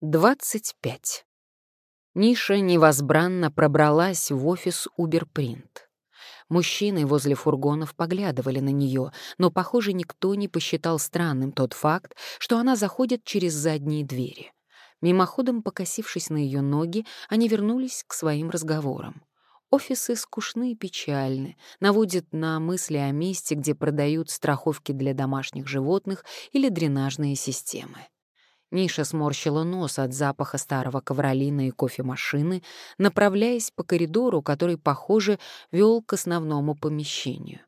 25. Ниша невозбранно пробралась в офис Уберпринт. Мужчины возле фургонов поглядывали на нее, но, похоже, никто не посчитал странным тот факт, что она заходит через задние двери. Мимоходом покосившись на ее ноги, они вернулись к своим разговорам. Офисы скучны и печальны, наводят на мысли о месте, где продают страховки для домашних животных или дренажные системы. Ниша сморщила нос от запаха старого ковролина и кофемашины, направляясь по коридору, который, похоже, вел к основному помещению.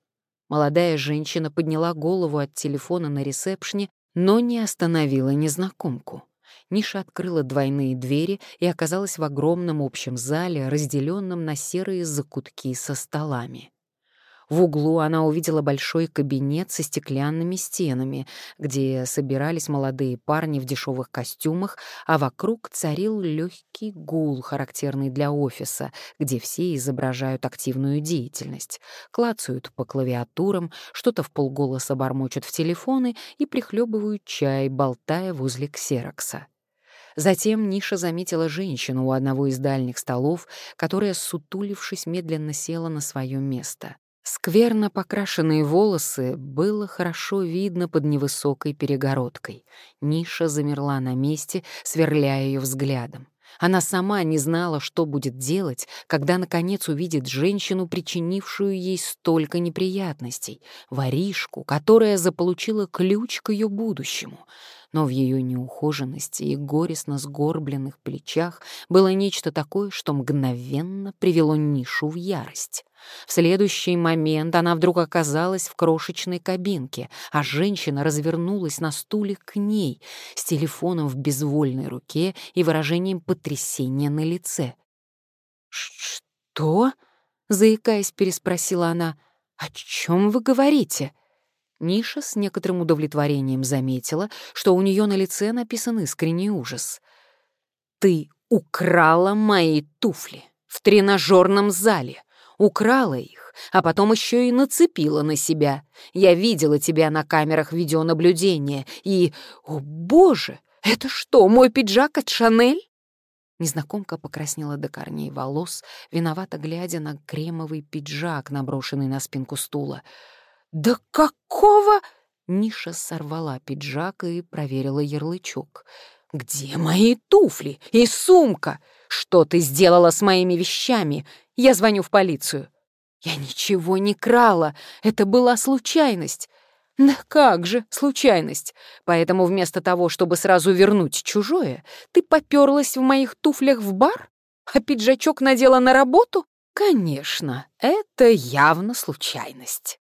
Молодая женщина подняла голову от телефона на ресепшне, но не остановила незнакомку. Ниша открыла двойные двери и оказалась в огромном общем зале, разделенном на серые закутки со столами. В углу она увидела большой кабинет со стеклянными стенами, где собирались молодые парни в дешевых костюмах, а вокруг царил легкий гул, характерный для офиса, где все изображают активную деятельность, клацают по клавиатурам, что-то в полголоса бормочут в телефоны и прихлебывают чай, болтая возле ксерокса. Затем Ниша заметила женщину у одного из дальних столов, которая, сутулившись, медленно села на свое место. Скверно покрашенные волосы было хорошо видно под невысокой перегородкой. Ниша замерла на месте, сверляя ее взглядом. Она сама не знала, что будет делать, когда, наконец, увидит женщину, причинившую ей столько неприятностей, воришку, которая заполучила ключ к ее будущему — но в ее неухоженности и горестно сгорбленных плечах было нечто такое, что мгновенно привело Нишу в ярость. В следующий момент она вдруг оказалась в крошечной кабинке, а женщина развернулась на стуле к ней с телефоном в безвольной руке и выражением потрясения на лице. «Что?» — заикаясь, переспросила она. «О чем вы говорите?» Ниша с некоторым удовлетворением заметила, что у нее на лице написан искренний ужас. «Ты украла мои туфли в тренажерном зале, украла их, а потом еще и нацепила на себя. Я видела тебя на камерах видеонаблюдения и... О, боже! Это что, мой пиджак от Шанель?» Незнакомка покраснела до корней волос, виновато глядя на кремовый пиджак, наброшенный на спинку стула. «Да какого?» Ниша сорвала пиджак и проверила ярлычок. «Где мои туфли и сумка? Что ты сделала с моими вещами? Я звоню в полицию». «Я ничего не крала, это была случайность». «Да как же, случайность. Поэтому вместо того, чтобы сразу вернуть чужое, ты попёрлась в моих туфлях в бар? А пиджачок надела на работу? Конечно, это явно случайность».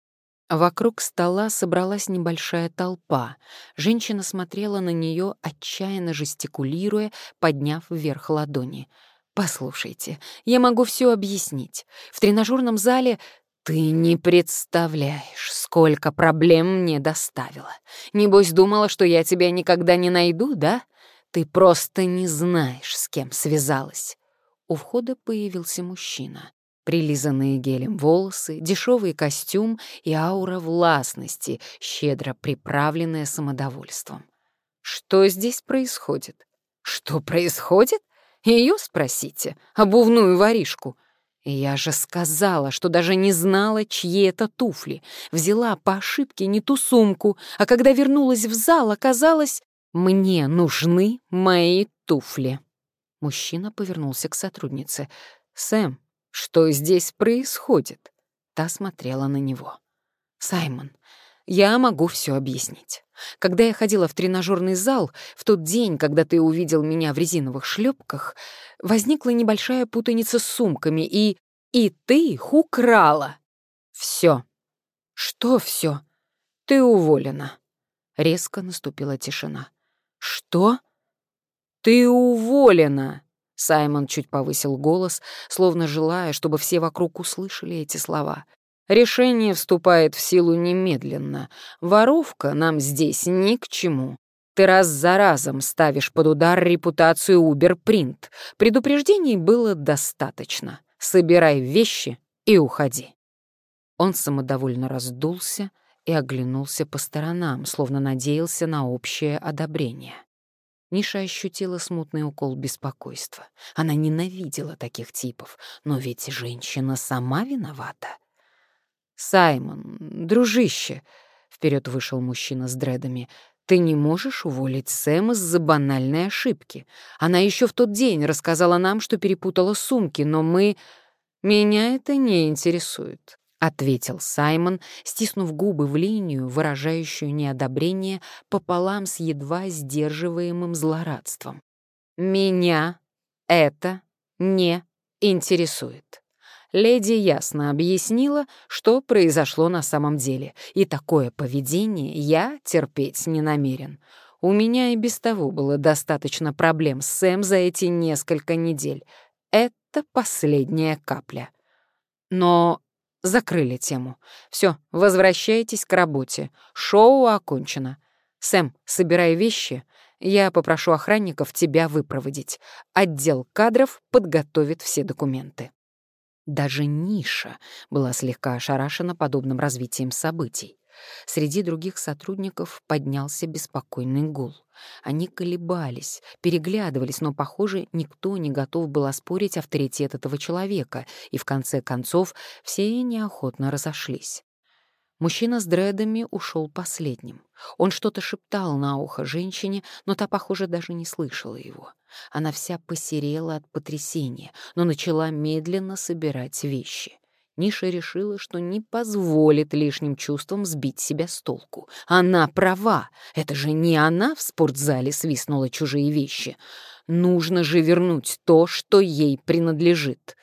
Вокруг стола собралась небольшая толпа. Женщина смотрела на нее, отчаянно жестикулируя, подняв вверх ладони. «Послушайте, я могу все объяснить. В тренажерном зале ты не представляешь, сколько проблем мне доставила. Небось, думала, что я тебя никогда не найду, да? Ты просто не знаешь, с кем связалась». У входа появился мужчина. Прилизанные гелем волосы, дешевый костюм и аура властности, щедро приправленная самодовольством. Что здесь происходит? Что происходит? Ее спросите, обувную воришку. Я же сказала, что даже не знала, чьи это туфли. Взяла по ошибке не ту сумку, а когда вернулась в зал, оказалось, мне нужны мои туфли. Мужчина повернулся к сотруднице. «Сэм, что здесь происходит?» Та смотрела на него. «Саймон, я могу все объяснить. Когда я ходила в тренажерный зал, в тот день, когда ты увидел меня в резиновых шлепках, возникла небольшая путаница с сумками, и... и ты их украла. Все. Что все? Ты уволена. Резко наступила тишина. Что? Ты уволена. Саймон чуть повысил голос, словно желая, чтобы все вокруг услышали эти слова. «Решение вступает в силу немедленно. Воровка нам здесь ни к чему. Ты раз за разом ставишь под удар репутацию Уберпринт. Предупреждений было достаточно. Собирай вещи и уходи». Он самодовольно раздулся и оглянулся по сторонам, словно надеялся на общее одобрение. Ниша ощутила смутный укол беспокойства. Она ненавидела таких типов, но ведь женщина сама виновата. «Саймон, дружище!» — вперед вышел мужчина с дредами. «Ты не можешь уволить Сэм из-за банальной ошибки. Она еще в тот день рассказала нам, что перепутала сумки, но мы...» «Меня это не интересует», — ответил Саймон, стиснув губы в линию, выражающую неодобрение пополам с едва сдерживаемым злорадством. «Меня это не интересует». Леди ясно объяснила, что произошло на самом деле, и такое поведение я терпеть не намерен. У меня и без того было достаточно проблем с Сэм за эти несколько недель. Это последняя капля. Но закрыли тему. Все, возвращайтесь к работе. Шоу окончено. Сэм, собирай вещи. Я попрошу охранников тебя выпроводить. Отдел кадров подготовит все документы. Даже Ниша была слегка ошарашена подобным развитием событий. Среди других сотрудников поднялся беспокойный гул. Они колебались, переглядывались, но, похоже, никто не готов был оспорить авторитет этого человека, и в конце концов все неохотно разошлись. Мужчина с дредами ушел последним. Он что-то шептал на ухо женщине, но та, похоже, даже не слышала его. Она вся посерела от потрясения, но начала медленно собирать вещи. Ниша решила, что не позволит лишним чувствам сбить себя с толку. Она права. Это же не она в спортзале свистнула чужие вещи. Нужно же вернуть то, что ей принадлежит.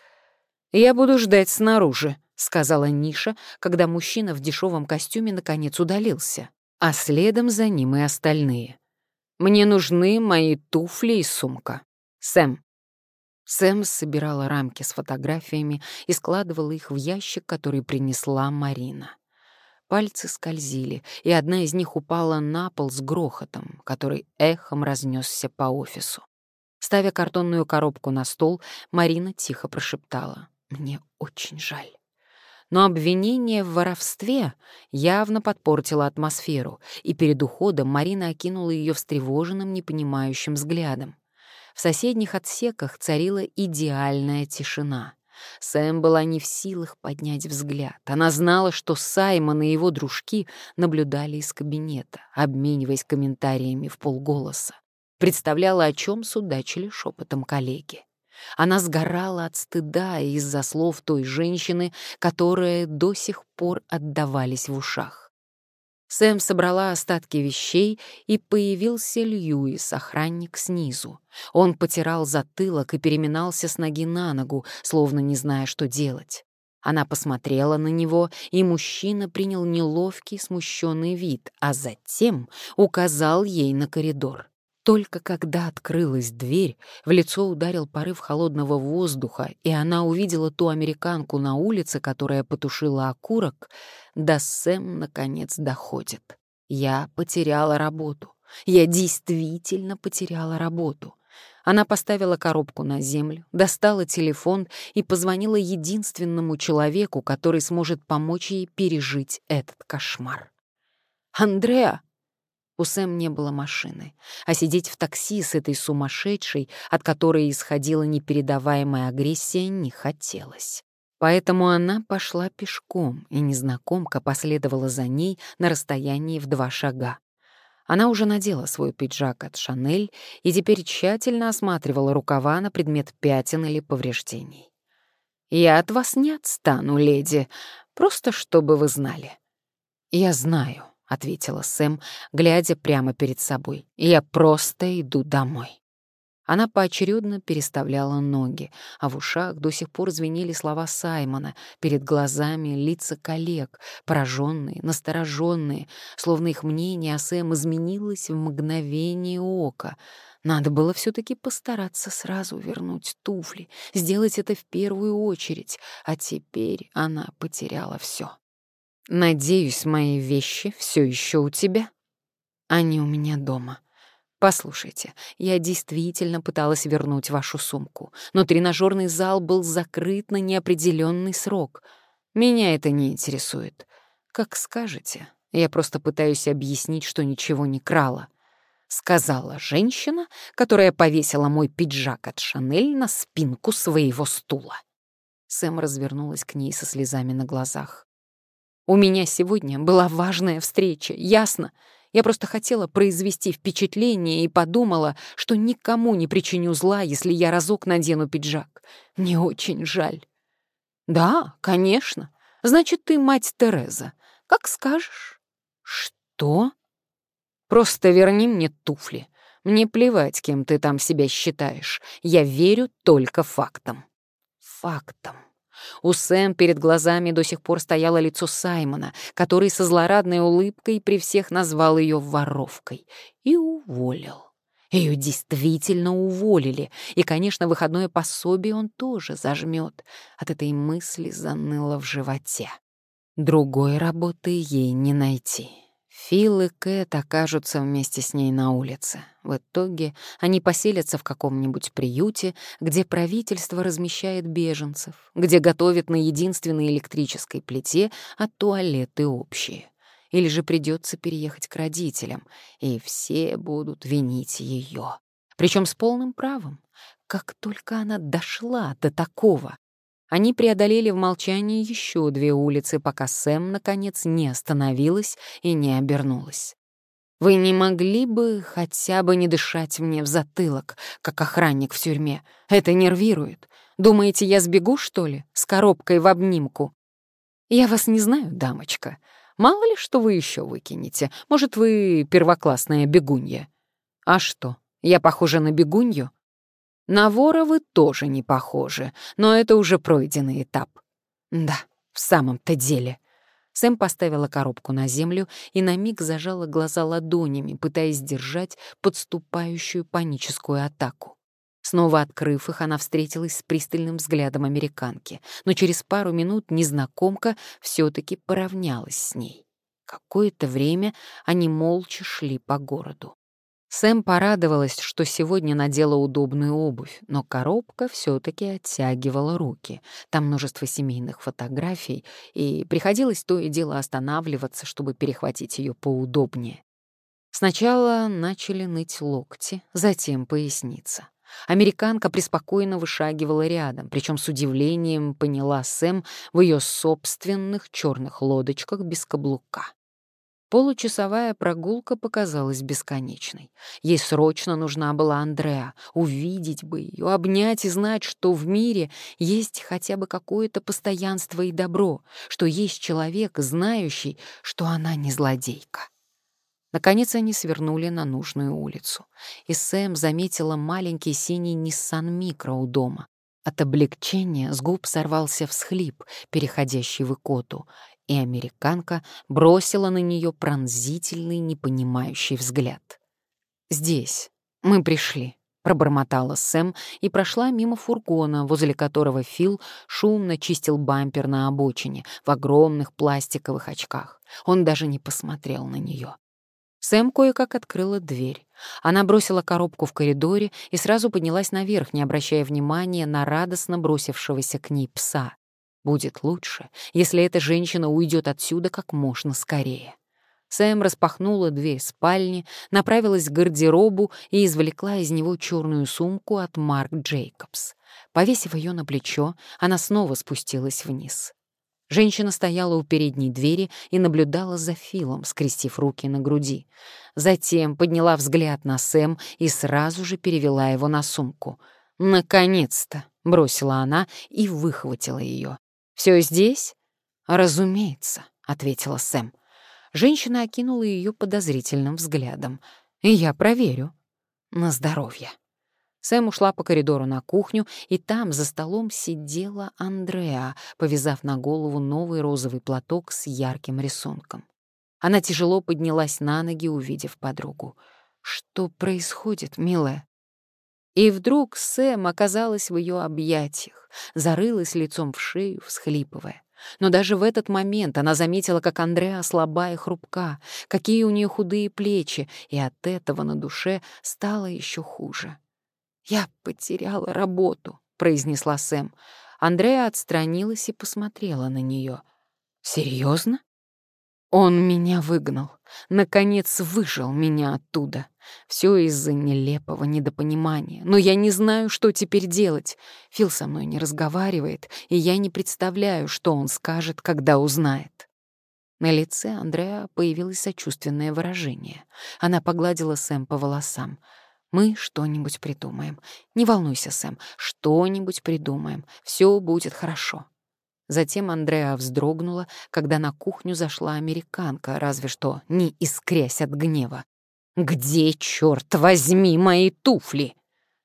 «Я буду ждать снаружи», — сказала Ниша, когда мужчина в дешевом костюме наконец удалился, а следом за ним и остальные. «Мне нужны мои туфли и сумка. Сэм». Сэм собирала рамки с фотографиями и складывала их в ящик, который принесла Марина. Пальцы скользили, и одна из них упала на пол с грохотом, который эхом разнесся по офису. Ставя картонную коробку на стол, Марина тихо прошептала. «Мне очень жаль» но обвинение в воровстве явно подпортило атмосферу, и перед уходом Марина окинула ее встревоженным, непонимающим взглядом. В соседних отсеках царила идеальная тишина. Сэм была не в силах поднять взгляд. Она знала, что Саймон и его дружки наблюдали из кабинета, обмениваясь комментариями в полголоса. Представляла, о чем судачили шепотом коллеги. Она сгорала от стыда из-за слов той женщины, которые до сих пор отдавались в ушах. Сэм собрала остатки вещей, и появился Льюис, охранник снизу. Он потирал затылок и переминался с ноги на ногу, словно не зная, что делать. Она посмотрела на него, и мужчина принял неловкий, смущенный вид, а затем указал ей на коридор. Только когда открылась дверь, в лицо ударил порыв холодного воздуха, и она увидела ту американку на улице, которая потушила окурок, да Сэм, наконец, доходит. Я потеряла работу. Я действительно потеряла работу. Она поставила коробку на землю, достала телефон и позвонила единственному человеку, который сможет помочь ей пережить этот кошмар. «Андреа!» У Сэм не было машины, а сидеть в такси с этой сумасшедшей, от которой исходила непередаваемая агрессия, не хотелось. Поэтому она пошла пешком, и незнакомка последовала за ней на расстоянии в два шага. Она уже надела свой пиджак от «Шанель» и теперь тщательно осматривала рукава на предмет пятен или повреждений. «Я от вас не отстану, леди, просто чтобы вы знали». «Я знаю», — ответила Сэм, глядя прямо перед собой. «Я просто иду домой». Она поочередно переставляла ноги, а в ушах до сих пор звенели слова Саймона, перед глазами лица коллег, пораженные, настороженные, словно их мнение о Сэм изменилось в мгновение ока. Надо было все таки постараться сразу вернуть туфли, сделать это в первую очередь, а теперь она потеряла все. Надеюсь, мои вещи все еще у тебя? Они у меня дома. Послушайте, я действительно пыталась вернуть вашу сумку, но тренажерный зал был закрыт на неопределенный срок. Меня это не интересует. Как скажете. Я просто пытаюсь объяснить, что ничего не крала. сказала женщина, которая повесила мой пиджак от Шанель на спинку своего стула. Сэм развернулась к ней со слезами на глазах. «У меня сегодня была важная встреча, ясно? Я просто хотела произвести впечатление и подумала, что никому не причиню зла, если я разок надену пиджак. Мне очень жаль». «Да, конечно. Значит, ты мать Тереза. Как скажешь». «Что?» Просто верни мне туфли. Мне плевать, кем ты там себя считаешь. Я верю только фактам». «Фактам». У Сэм перед глазами до сих пор стояло лицо Саймона, который со злорадной улыбкой при всех назвал ее воровкой. И уволил. Ее действительно уволили, и, конечно, выходное пособие он тоже зажмет. От этой мысли заныло в животе. Другой работы ей не найти. Фил и Кэт окажутся вместе с ней на улице. В итоге они поселятся в каком-нибудь приюте, где правительство размещает беженцев, где готовят на единственной электрической плите, а туалеты общие. Или же придется переехать к родителям, и все будут винить ее. Причем с полным правом. Как только она дошла до такого, они преодолели в молчании еще две улицы, пока Сэм, наконец, не остановилась и не обернулась. «Вы не могли бы хотя бы не дышать мне в затылок, как охранник в тюрьме? Это нервирует. Думаете, я сбегу, что ли, с коробкой в обнимку?» «Я вас не знаю, дамочка. Мало ли, что вы еще выкинете. Может, вы первоклассная бегунья?» «А что, я похожа на бегунью?» На вора вы тоже не похожи, но это уже пройденный этап. Да, в самом-то деле. Сэм поставила коробку на землю и на миг зажала глаза ладонями, пытаясь сдержать подступающую паническую атаку. Снова открыв их, она встретилась с пристальным взглядом американки, но через пару минут незнакомка все таки поравнялась с ней. Какое-то время они молча шли по городу. Сэм порадовалась, что сегодня надела удобную обувь, но коробка все таки оттягивала руки. Там множество семейных фотографий, и приходилось то и дело останавливаться, чтобы перехватить ее поудобнее. Сначала начали ныть локти, затем поясница. Американка преспокойно вышагивала рядом, причем с удивлением поняла Сэм в ее собственных черных лодочках без каблука. Получасовая прогулка показалась бесконечной. Ей срочно нужна была Андреа, увидеть бы ее, обнять и знать, что в мире есть хотя бы какое-то постоянство и добро, что есть человек, знающий, что она не злодейка. Наконец они свернули на нужную улицу, и Сэм заметила маленький синий Nissan Micro у дома. От облегчения с губ сорвался всхлип, переходящий в икоту, и американка бросила на нее пронзительный, непонимающий взгляд. «Здесь. Мы пришли», — пробормотала Сэм и прошла мимо фургона, возле которого Фил шумно чистил бампер на обочине в огромных пластиковых очках. Он даже не посмотрел на нее. Сэм кое-как открыла дверь. Она бросила коробку в коридоре и сразу поднялась наверх, не обращая внимания на радостно бросившегося к ней пса. Будет лучше, если эта женщина уйдет отсюда как можно скорее. Сэм распахнула дверь спальни, направилась к гардеробу и извлекла из него черную сумку от Марк Джейкобс. Повесив ее на плечо, она снова спустилась вниз. Женщина стояла у передней двери и наблюдала за Филом, скрестив руки на груди. Затем подняла взгляд на Сэм и сразу же перевела его на сумку. «Наконец-то!» — бросила она и выхватила ее. Все здесь?» «Разумеется», — ответила Сэм. Женщина окинула ее подозрительным взглядом. «Я проверю». «На здоровье». Сэм ушла по коридору на кухню, и там за столом сидела Андреа, повязав на голову новый розовый платок с ярким рисунком. Она тяжело поднялась на ноги, увидев подругу. «Что происходит, милая?» И вдруг Сэм оказалась в ее объятиях, зарылась лицом в шею, всхлипывая. Но даже в этот момент она заметила, как Андреа слаба и хрупка, какие у нее худые плечи, и от этого на душе стало еще хуже. «Я потеряла работу», — произнесла Сэм. Андреа отстранилась и посмотрела на нее. «Серьезно?» Он меня выгнал. Наконец выжил меня оттуда. Все из-за нелепого недопонимания. Но я не знаю, что теперь делать. Фил со мной не разговаривает, и я не представляю, что он скажет, когда узнает. На лице Андреа появилось сочувственное выражение. Она погладила Сэм по волосам. «Мы что-нибудь придумаем. Не волнуйся, Сэм, что-нибудь придумаем. Все будет хорошо». Затем Андреа вздрогнула, когда на кухню зашла американка, разве что не искрясь от гнева. «Где, черт возьми, мои туфли?»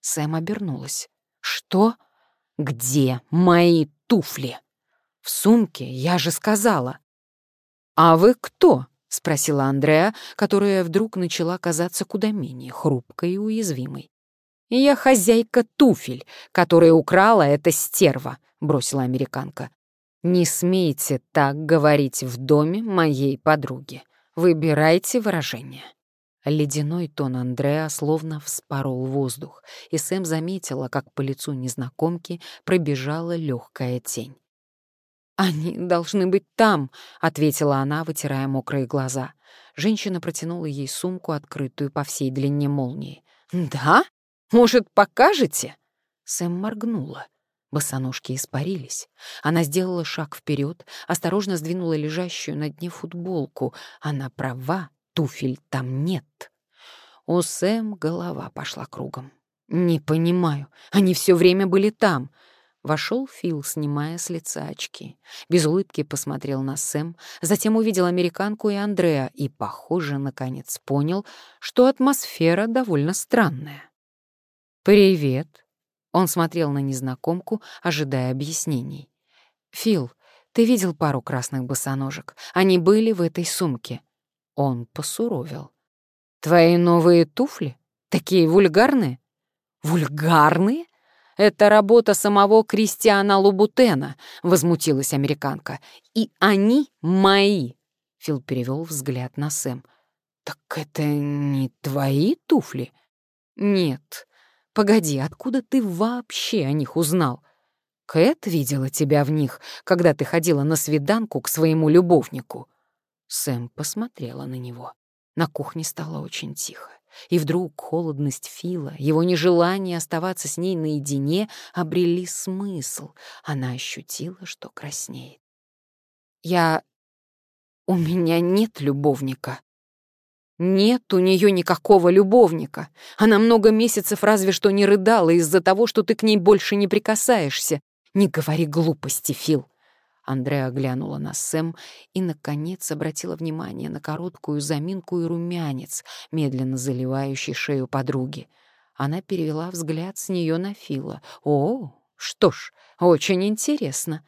Сэм обернулась. «Что? Где мои туфли?» «В сумке, я же сказала». «А вы кто?» — спросила Андреа, которая вдруг начала казаться куда менее хрупкой и уязвимой. «Я хозяйка туфель, которая украла эта стерва», — бросила американка. «Не смейте так говорить в доме моей подруги. Выбирайте выражение». Ледяной тон Андреа словно вспорол воздух, и Сэм заметила, как по лицу незнакомки пробежала легкая тень. «Они должны быть там», — ответила она, вытирая мокрые глаза. Женщина протянула ей сумку, открытую по всей длине молнии. «Да? Может, покажете?» Сэм моргнула. Босоножки испарились. Она сделала шаг вперед, осторожно сдвинула лежащую на дне футболку. Она права, туфель там нет. У Сэм голова пошла кругом. «Не понимаю, они все время были там». Вошел Фил, снимая с лица очки. Без улыбки посмотрел на Сэм, затем увидел американку и Андреа и, похоже, наконец понял, что атмосфера довольно странная. «Привет», он смотрел на незнакомку, ожидая объяснений. «Фил, ты видел пару красных босоножек? Они были в этой сумке». Он посуровил. «Твои новые туфли? Такие вульгарные?» «Вульгарные? Это работа самого Кристиана Лубутена», — возмутилась американка. «И они мои», — Фил перевел взгляд на Сэм. «Так это не твои туфли?» «Нет, Погоди, откуда ты вообще о них узнал? Кэт видела тебя в них, когда ты ходила на свиданку к своему любовнику. Сэм посмотрела на него. На кухне стало очень тихо. И вдруг холодность Фила, его нежелание оставаться с ней наедине обрели смысл. Она ощутила, что краснеет. «Я... у меня нет любовника», нет у нее никакого любовника. Она много месяцев разве что не рыдала из-за того, что ты к ней больше не прикасаешься. Не говори глупости, Фил. Андреа глянула на Сэм и, наконец, обратила внимание на короткую заминку и румянец, медленно заливающий шею подруги. Она перевела взгляд с нее на Фила. «О, что ж, очень интересно».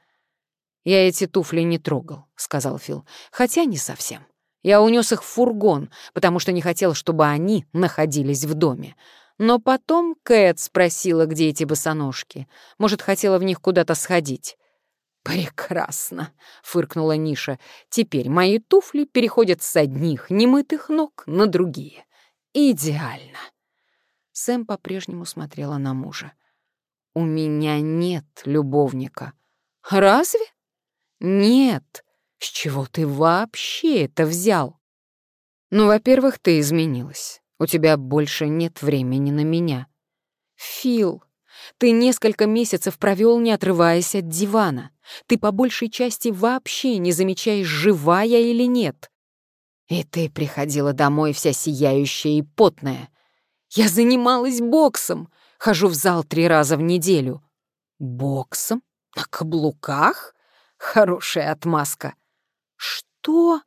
«Я эти туфли не трогал», — сказал Фил, — «хотя не совсем. Я унес их в фургон, потому что не хотел, чтобы они находились в доме. Но потом Кэт спросила, где эти босоножки. Может, хотела в них куда-то сходить. «Прекрасно», — фыркнула Ниша. «Теперь мои туфли переходят с одних немытых ног на другие. Идеально». Сэм по-прежнему смотрела на мужа. «У меня нет любовника». «Разве?» «Нет», с чего ты вообще это взял? Ну, во-первых, ты изменилась. У тебя больше нет времени на меня. Фил, ты несколько месяцев провел, не отрываясь от дивана. Ты по большей части вообще не замечаешь, жива я или нет. И ты приходила домой вся сияющая и потная. Я занималась боксом, хожу в зал три раза в неделю. Боксом? На каблуках? Хорошая отмазка. «Что?»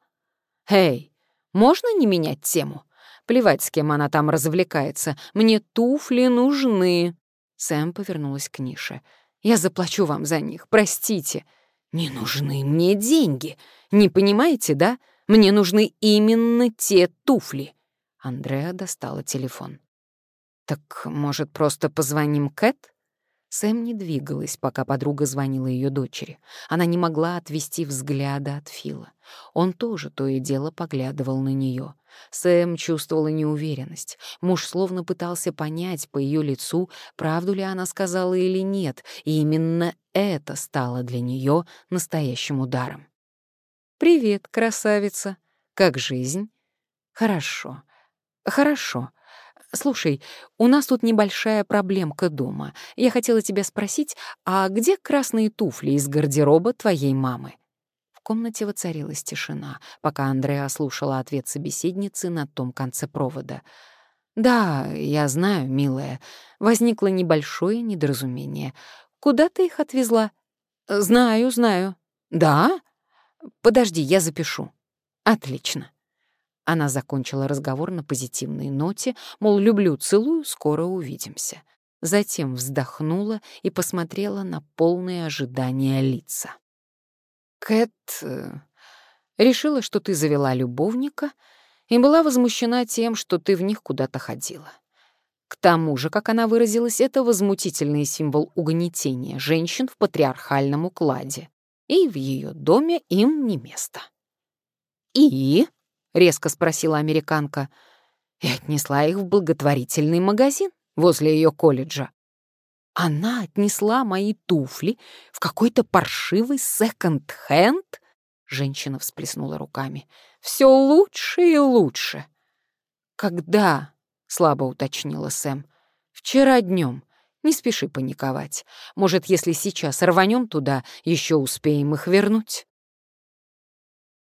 «Эй, можно не менять тему? Плевать, с кем она там развлекается. Мне туфли нужны». Сэм повернулась к Нише. «Я заплачу вам за них, простите. Не нужны мне деньги. Не понимаете, да? Мне нужны именно те туфли». Андреа достала телефон. «Так, может, просто позвоним Кэт?» Сэм не двигалась, пока подруга звонила ее дочери. Она не могла отвести взгляда от Фила. Он тоже то и дело поглядывал на нее. Сэм чувствовала неуверенность. Муж словно пытался понять по ее лицу, правду ли она сказала или нет, и именно это стало для нее настоящим ударом. «Привет, красавица. Как жизнь?» «Хорошо. Хорошо. Слушай, у нас тут небольшая проблемка дома. Я хотела тебя спросить, а где красные туфли из гардероба твоей мамы?» В комнате воцарилась тишина, пока Андреа слушала ответ собеседницы на том конце провода. «Да, я знаю, милая. Возникло небольшое недоразумение. Куда ты их отвезла?» «Знаю, знаю». «Да? Подожди, я запишу». «Отлично». Она закончила разговор на позитивной ноте, мол, люблю, целую, скоро увидимся. Затем вздохнула и посмотрела на полные ожидания лица. «Кэт э, решила, что ты завела любовника и была возмущена тем, что ты в них куда-то ходила. К тому же, как она выразилась, это возмутительный символ угнетения женщин в патриархальном укладе, и в ее доме им не место. «И?» — резко спросила американка. И отнесла их в благотворительный магазин возле ее колледжа. Она отнесла мои туфли в какой-то паршивый секонд-хенд? Женщина всплеснула руками. Все лучше и лучше. Когда? Слабо уточнила Сэм. Вчера днем. Не спеши паниковать. Может, если сейчас рванем туда, еще успеем их вернуть.